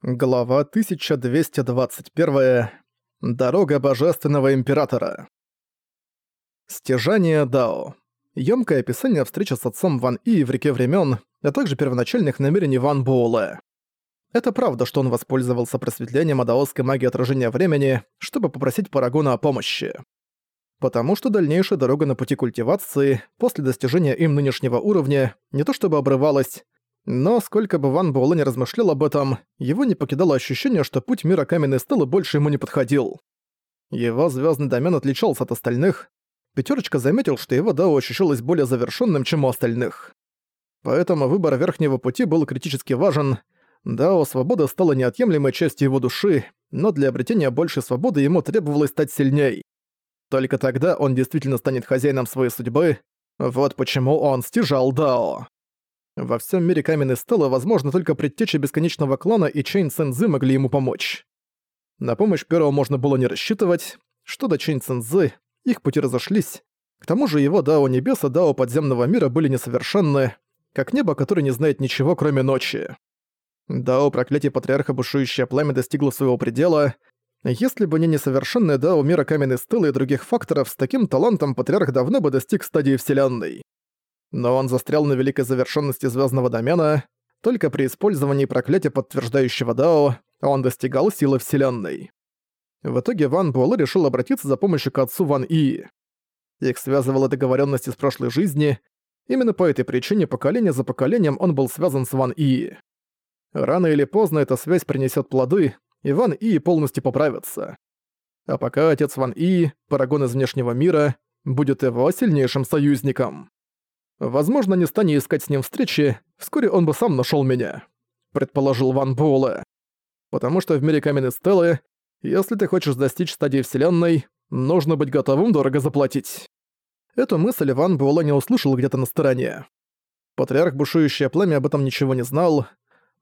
Глава 1221. Дорога Божественного Императора. Стяжание Дао. Ёмкое описание встречи с отцом Ван И в реке времен, а также первоначальных намерений Ван Буэлэ. Это правда, что он воспользовался просветлением адаосской магии отражения времени, чтобы попросить Парагона о помощи. Потому что дальнейшая дорога на пути культивации, после достижения им нынешнего уровня, не то чтобы обрывалась, но сколько бы Ван Буэлэ не размышлял об этом, его не покидало ощущение, что путь мира каменной стелы больше ему не подходил. Его звездный домен отличался от остальных. Пятерочка заметил, что его дао ощущалось более завершенным, чем у остальных. Поэтому выбор верхнего пути был критически важен. Дао свобода стала неотъемлемой частью его души, но для обретения большей свободы ему требовалось стать сильней. Только тогда он действительно станет хозяином своей судьбы. Вот почему он стяжал Дао. Во всем мире каменной стелы возможно только предтеча бесконечного клана и Чейн Цэнзы могли ему помочь. На помощь первого можно было не рассчитывать. Что до Чейн Цэнзы, их пути разошлись. К тому же его Дао Небес и Дао Подземного Мира были несовершенны, как небо, которое не знает ничего, кроме ночи. Дао Проклятие Патриарха Бушующее Пламя достигло своего предела. Если бы не несовершенное Дао Мира Каменной Стелы и других факторов, с таким талантом Патриарх давно бы достиг стадии Вселенной. Но он застрял на великой завершенности звездного домена. Только при использовании проклятия подтверждающего Дао он достигал силы Вселенной. В итоге Ван Буэлэ решил обратиться за помощью к отцу Ван И. Их связывала договоренность из прошлой жизни. Именно по этой причине поколение за поколением он был связан с Ван И. Рано или поздно эта связь принесет плоды, и Ван И полностью поправится. А пока отец Ван И, парагон из внешнего мира, будет его сильнейшим союзником. Возможно, не станя искать с ним встречи, вскоре он бы сам нашел меня», — предположил Ван Буэлэ. «Потому что в мире каменной стелы, если ты хочешь достичь стадии Вселенной, нужно быть готовым дорого заплатить». Эту мысль Ван Буэлэ не услышал где-то на стороне. Патриарх Бушующее Пламя об этом ничего не знал.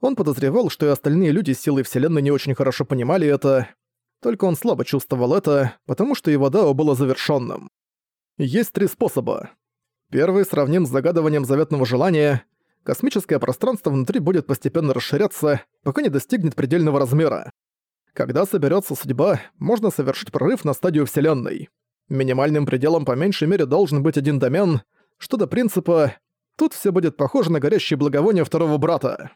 Он подозревал, что и остальные люди силы Вселенной не очень хорошо понимали это, только он слабо чувствовал это, потому что его дао было завершенным. Есть три способа. Первый сравним с загадыванием заветного желания. Космическое пространство внутри будет постепенно расширяться, пока не достигнет предельного размера. Когда соберется судьба, можно совершить прорыв на стадию Вселенной. Минимальным пределом по меньшей мере должен быть один домен. Что до принципа, тут все будет похоже на горящие благовония второго брата.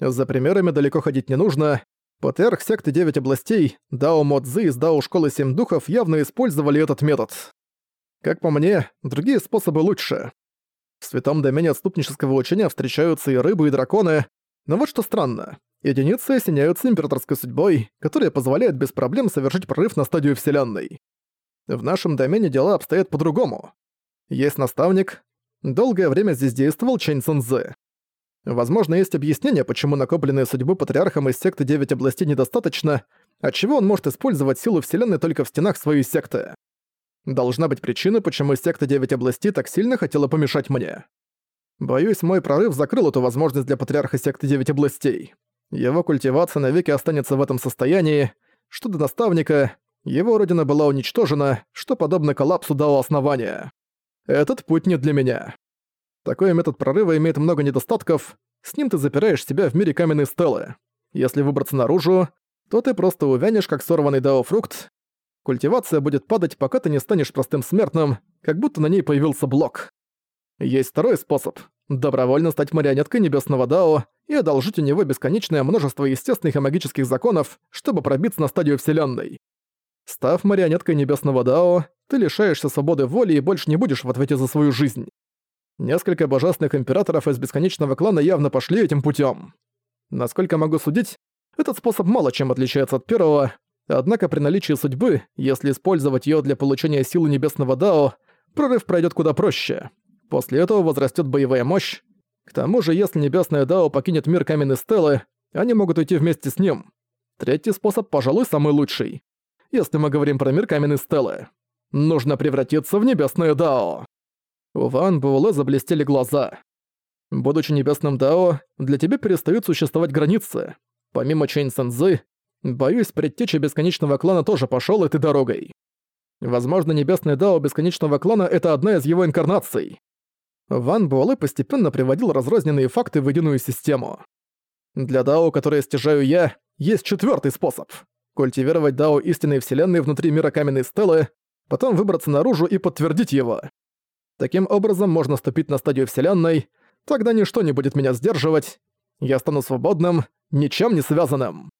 За примерами далеко ходить не нужно. Патриарх секты Девять областей, Дао Модзы из Дао Школы Семь Духов явно использовали этот метод. Как по мне, другие способы лучше. В святом домене отступнического учения встречаются и рыбы, и драконы, но вот что странно. Единицы осеняются императорской судьбой, которая позволяет без проблем совершить прорыв на стадию Вселенной. В нашем домене дела обстоят по-другому. Есть наставник. Долгое время здесь действовал Чэнь Цэнзэ. Возможно, есть объяснение, почему накопленные судьбы патриархом из секты Девять областей недостаточно, отчего он может использовать силу Вселенной только в стенах своей секты. Должна быть причина, почему секта Девять областей так сильно хотела помешать мне. Боюсь, мой прорыв закрыл эту возможность для патриарха секты Девять областей. Его культивация навеки останется в этом состоянии. Что до наставника, его родина была уничтожена, что подобно коллапсу дало основания. Этот путь не для меня. Такой метод прорыва имеет много недостатков. С ним ты запираешь себя в мире каменной стелы. Если выбраться наружу, то ты просто увянешь, как сорванный дао-фрукт, Культивация будет падать, пока ты не станешь простым смертным, как будто на ней появился блок. Есть второй способ — добровольно стать марионеткой Небесного Дао и одолжить у него бесконечное множество естественных и магических законов, чтобы пробиться на стадию Вселенной. Став марионеткой Небесного Дао, ты лишаешься свободы воли и больше не будешь в ответе за свою жизнь. Несколько божественных императоров из бесконечного клана явно пошли этим путем. Насколько могу судить, этот способ мало чем отличается от первого, Однако при наличии судьбы, если использовать её для получения силы небесного Дао, прорыв пройдёт куда проще. После этого возрастёт боевая мощь. К тому же, если небесное Дао покинет мир каменной стелы, они могут уйти вместе с ним. Третий способ, пожалуй, самый лучший. Если мы говорим про мир каменной стелы. Нужно превратиться в небесное Дао. У Ван Буэлэ заблестели глаза. Будучи небесным Дао, для тебя перестают существовать границы. Помимо Чэнь Сэнзы, Боюсь, предтеча Бесконечного Клана тоже пошёл этой дорогой. Возможно, Небесный Дао Бесконечного Клана — это одна из его инкарнаций. Ван Буэлэ постепенно приводил разрозненные факты в единую систему. Для дао, которое стяжаю я, есть четвертый способ. Культивировать дао истинной вселенной внутри мира каменной стелы, потом выбраться наружу и подтвердить его. Таким образом можно ступить на стадию вселенной, тогда ничто не будет меня сдерживать, я стану свободным, ничем не связанным.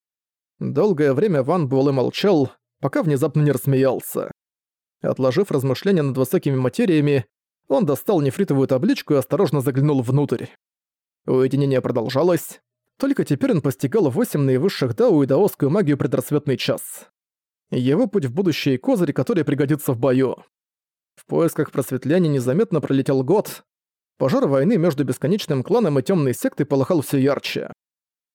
Долгое время Ван Буэлэ молчал, пока внезапно не рассмеялся. Отложив размышления над высокими материями, он достал нефритовую табличку и осторожно заглянул внутрь. Уединение продолжалось. Только теперь он постигал восемь наивысших дао и даосскую магию предрассветный час. Его путь в будущее и козырь, который пригодится в бою. В поисках просветления незаметно пролетел год. Пожар войны между бесконечным кланом и темной сектой полыхал все ярче.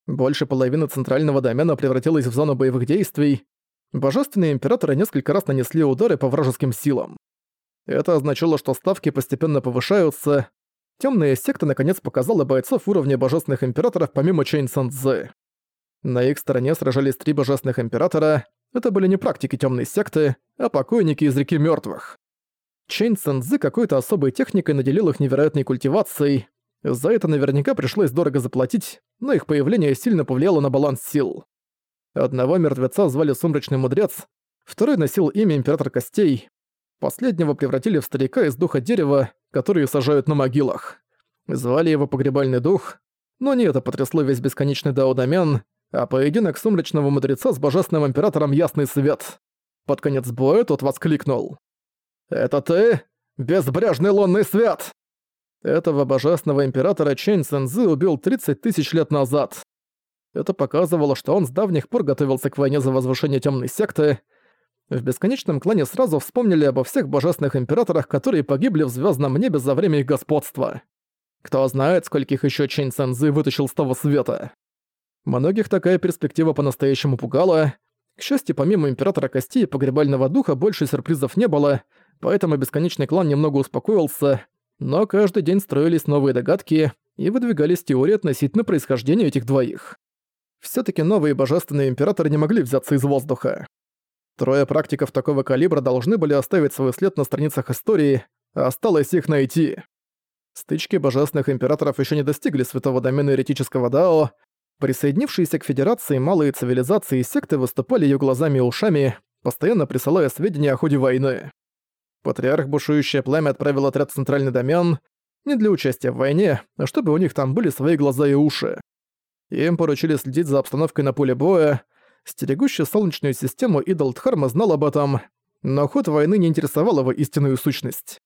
Больше половины центрального домена превратилась в зону боевых действий. Божественные императоры несколько раз нанесли удары по вражеским силам. Это означало, что ставки постепенно повышаются. Темная секта наконец показала бойцов уровня божественных императоров помимо Чейн Сан Цзы. На их стороне сражались три божественных императора. Это были не практики темной секты, а покойники из реки мертвых. Чейн Сан Цзы какой-то особой техникой наделил их невероятной культивацией. За это наверняка пришлось дорого заплатить, но их появление сильно повлияло на баланс сил. Одного мертвеца звали Сумрачный Мудрец, второй носил имя Император Костей, Последнего превратили в старика из духа дерева, которые сажают на могилах. Звали его Погребальный Дух, но не это потрясло весь бесконечный даодамен, а поединок сумрачного мудреца с божественным императором Ясный Свет. Под конец боя тот воскликнул. «Это ты? Безбрежный лунный свет!» Этого божественного императора Чэнь Цэнзы убил 30 тысяч лет назад. Это показывало, что он с давних пор готовился к войне за возвышение темной секты, в бесконечном клане сразу вспомнили обо всех божественных императорах, которые погибли в звездном небе за время их господства. Кто знает, скольких еще Чэнь Цэнзы вытащил с того света. Многих такая перспектива по-настоящему пугала. К счастью, помимо Императора Костей и Погребального Духа больше сюрпризов не было, поэтому Бесконечный клан немного успокоился, но каждый день строились новые догадки и выдвигались теории относительно происхождения этих двоих. все таки новые божественные императоры не могли взяться из воздуха. Трое практиков такого калибра должны были оставить свой след на страницах истории, а осталось их найти. Стычки божественных императоров еще не достигли святого домена еретического Дао. Присоединившиеся к Федерации малые цивилизации и секты выступали ее глазами и ушами, постоянно присылая сведения о ходе войны. Патриарх Бушующее Пламя отправил отряд в Центральный домен не для участия в войне, а чтобы у них там были свои глаза и уши. Им поручили следить за обстановкой на поле боя, Стерегущий Солнечную систему идол Дхарма знал об этом, но ход войны не интересовал его истинную сущность.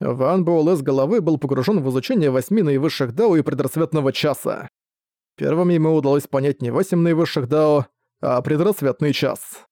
Ван Буэлэ с головы был погружен в изучение восьми наивысших дао и предрассветного часа. Первым ему удалось понять не восемь наивысших дао, а предрассветный час.